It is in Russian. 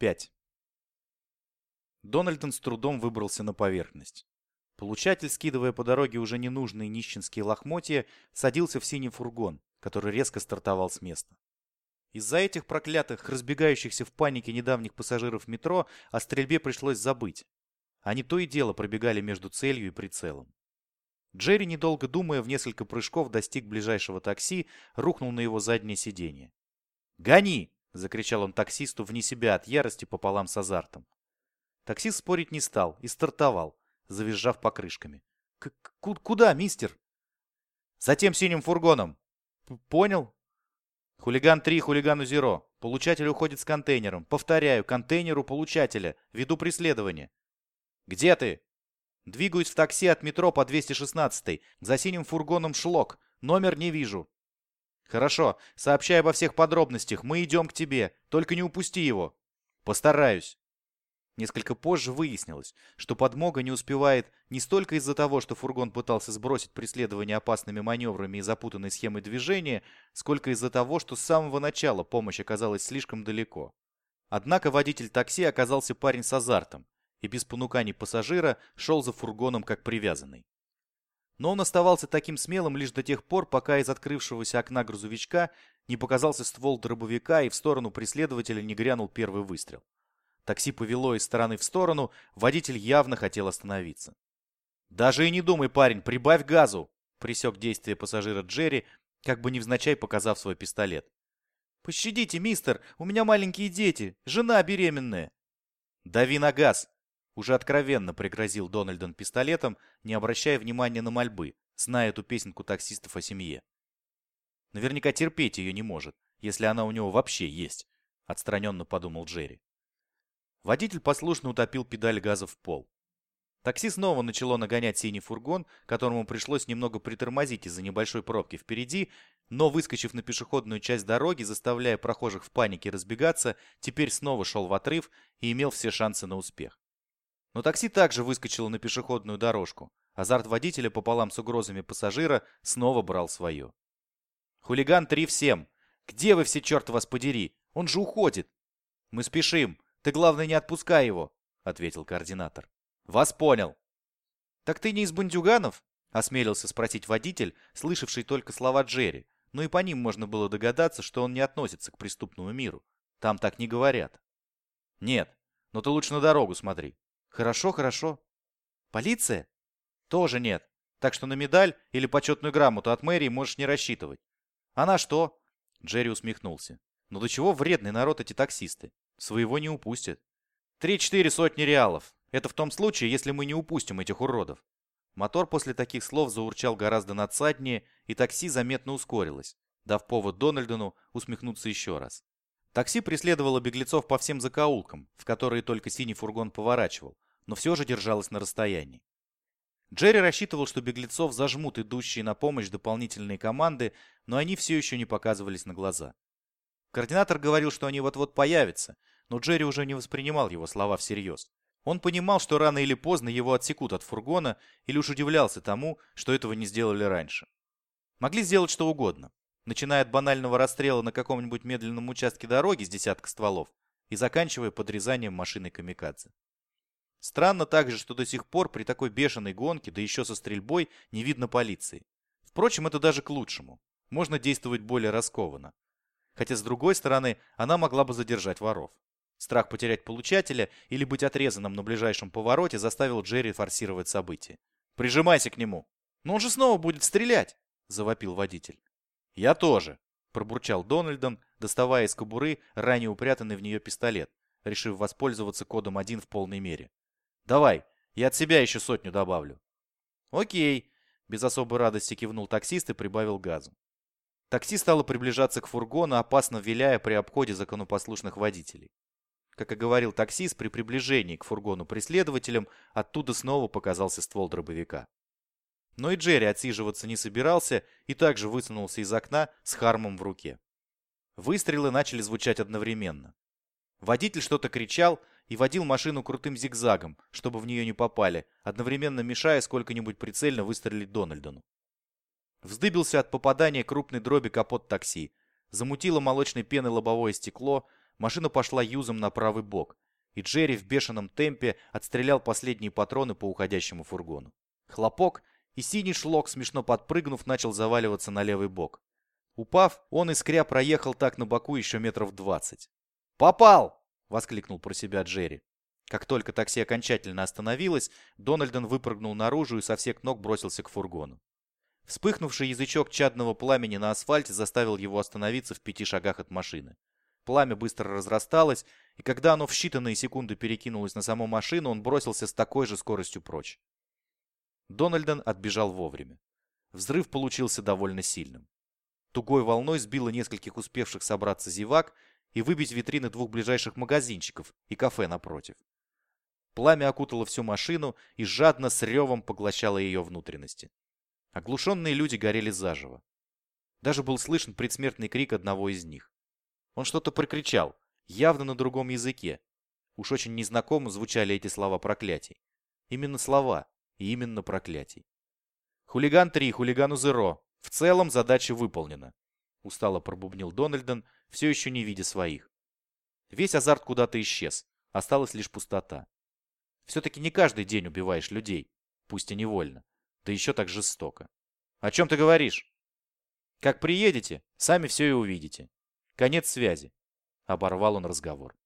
5. Дональдон с трудом выбрался на поверхность. Получатель, скидывая по дороге уже ненужные нищенские лохмотья, садился в синий фургон, который резко стартовал с места. Из-за этих проклятых, разбегающихся в панике недавних пассажиров метро о стрельбе пришлось забыть. Они то и дело пробегали между целью и прицелом. Джерри, недолго думая, в несколько прыжков достиг ближайшего такси, рухнул на его заднее сиденье. «Гони!» — закричал он таксисту вне себя от ярости пополам с азартом. Таксист спорить не стал и стартовал, завизжав покрышками. К «Куда, мистер?» «За тем синим фургоном». «Понял?» «Хулиган 3, хулигану зеро. Получатель уходит с контейнером. Повторяю, контейнеру получателя. Веду преследование». «Где ты?» «Двигаюсь в такси от метро по 216 За синим фургоном шлок. Номер не вижу». «Хорошо. Сообщай обо всех подробностях. Мы идем к тебе. Только не упусти его». «Постараюсь». Несколько позже выяснилось, что подмога не успевает не столько из-за того, что фургон пытался сбросить преследование опасными маневрами и запутанной схемой движения, сколько из-за того, что с самого начала помощь оказалась слишком далеко. Однако водитель такси оказался парень с азартом и без понуканий пассажира шел за фургоном как привязанный. Но он оставался таким смелым лишь до тех пор, пока из открывшегося окна грузовичка не показался ствол дробовика и в сторону преследователя не грянул первый выстрел. Такси повело из стороны в сторону, водитель явно хотел остановиться. «Даже и не думай, парень, прибавь газу!» пресек действие пассажира Джерри, как бы невзначай показав свой пистолет. «Пощадите, мистер, у меня маленькие дети, жена беременная!» «Дави на газ!» Уже откровенно пригрозил Дональдон пистолетом, не обращая внимания на мольбы, зная эту песенку таксистов о семье. Наверняка терпеть ее не может, если она у него вообще есть, отстраненно подумал Джерри. Водитель послушно утопил педаль газа в пол. Такси снова начало нагонять синий фургон, которому пришлось немного притормозить из-за небольшой пробки впереди, но, выскочив на пешеходную часть дороги, заставляя прохожих в панике разбегаться, теперь снова шел в отрыв и имел все шансы на успех. Но такси также выскочило на пешеходную дорожку. Азарт водителя пополам с угрозами пассажира снова брал свое. «Хулиган 3 всем! Где вы все, черт вас подери? Он же уходит!» «Мы спешим! Ты, главное, не отпускай его, — ответил координатор. Вас понял. Так ты не из бандюганов? — осмелился спросить водитель, слышавший только слова Джерри, но и по ним можно было догадаться, что он не относится к преступному миру. Там так не говорят. Нет, но ты лучше на дорогу смотри. Хорошо, хорошо. Полиция? Тоже нет. Так что на медаль или почетную грамоту от мэрии можешь не рассчитывать. А на что? Джерри усмехнулся. Но до чего вредный народ эти таксисты? Своего не упустят. Три-четыре сотни реалов. Это в том случае, если мы не упустим этих уродов. Мотор после таких слов заурчал гораздо надсаднее, и такси заметно ускорилось, дав повод Дональдону усмехнуться еще раз. Такси преследовало беглецов по всем закоулкам, в которые только синий фургон поворачивал, но все же держалось на расстоянии. Джерри рассчитывал, что беглецов зажмут идущие на помощь дополнительные команды, но они все еще не показывались на глаза. Координатор говорил, что они вот-вот появятся, но Джерри уже не воспринимал его слова всерьез. Он понимал, что рано или поздно его отсекут от фургона, или уж удивлялся тому, что этого не сделали раньше. Могли сделать что угодно, начиная от банального расстрела на каком-нибудь медленном участке дороги с десятка стволов и заканчивая подрезанием машины камикадзе. Странно также, что до сих пор при такой бешеной гонке, да еще со стрельбой, не видно полиции. Впрочем, это даже к лучшему. Можно действовать более раскованно. Хотя, с другой стороны, она могла бы задержать воров. Страх потерять получателя или быть отрезанным на ближайшем повороте заставил Джерри форсировать события. «Прижимайся к нему!» «Но он же снова будет стрелять!» – завопил водитель. «Я тоже!» – пробурчал Дональдон, доставая из кобуры ранее упрятанный в нее пистолет, решив воспользоваться кодом 1 в полной мере. «Давай, я от себя еще сотню добавлю». «Окей», – без особой радости кивнул таксист и прибавил газу. Такси стало приближаться к фургону, опасно виляя при обходе законопослушных водителей. Как и говорил таксист, при приближении к фургону преследователям оттуда снова показался ствол дробовика. Но и Джерри отсиживаться не собирался и также высунулся из окна с хармом в руке. Выстрелы начали звучать одновременно. Водитель что-то кричал и водил машину крутым зигзагом, чтобы в нее не попали, одновременно мешая сколько-нибудь прицельно выстрелить Дональдону. Вздыбился от попадания крупной дроби капот такси. Замутило молочной пеной лобовое стекло, машина пошла юзом на правый бок, и Джерри в бешеном темпе отстрелял последние патроны по уходящему фургону. Хлопок, и синий шлок, смешно подпрыгнув, начал заваливаться на левый бок. Упав, он искря проехал так на боку еще метров двадцать. «Попал!» — воскликнул про себя Джерри. Как только такси окончательно остановилось, Дональден выпрыгнул наружу и со всех ног бросился к фургону. Вспыхнувший язычок чадного пламени на асфальте заставил его остановиться в пяти шагах от машины. Пламя быстро разрасталось, и когда оно в считанные секунды перекинулось на саму машину, он бросился с такой же скоростью прочь. Дональден отбежал вовремя. Взрыв получился довольно сильным. Тугой волной сбило нескольких успевших собраться зевак и выбить витрины двух ближайших магазинчиков и кафе напротив. Пламя окутало всю машину и жадно с ревом поглощало ее внутренности. Оглушенные люди горели заживо. Даже был слышен предсмертный крик одного из них. Он что-то прокричал, явно на другом языке. Уж очень незнакомо звучали эти слова проклятий. Именно слова именно проклятий. Хулиган 3, хулигану 0. В целом задача выполнена. Устало пробубнил Дональден, все еще не видя своих. Весь азарт куда-то исчез. Осталась лишь пустота. Все-таки не каждый день убиваешь людей, пусть и невольно, да еще так жестоко. О чем ты говоришь? Как приедете, сами все и увидите. Конец связи. Оборвал он разговор.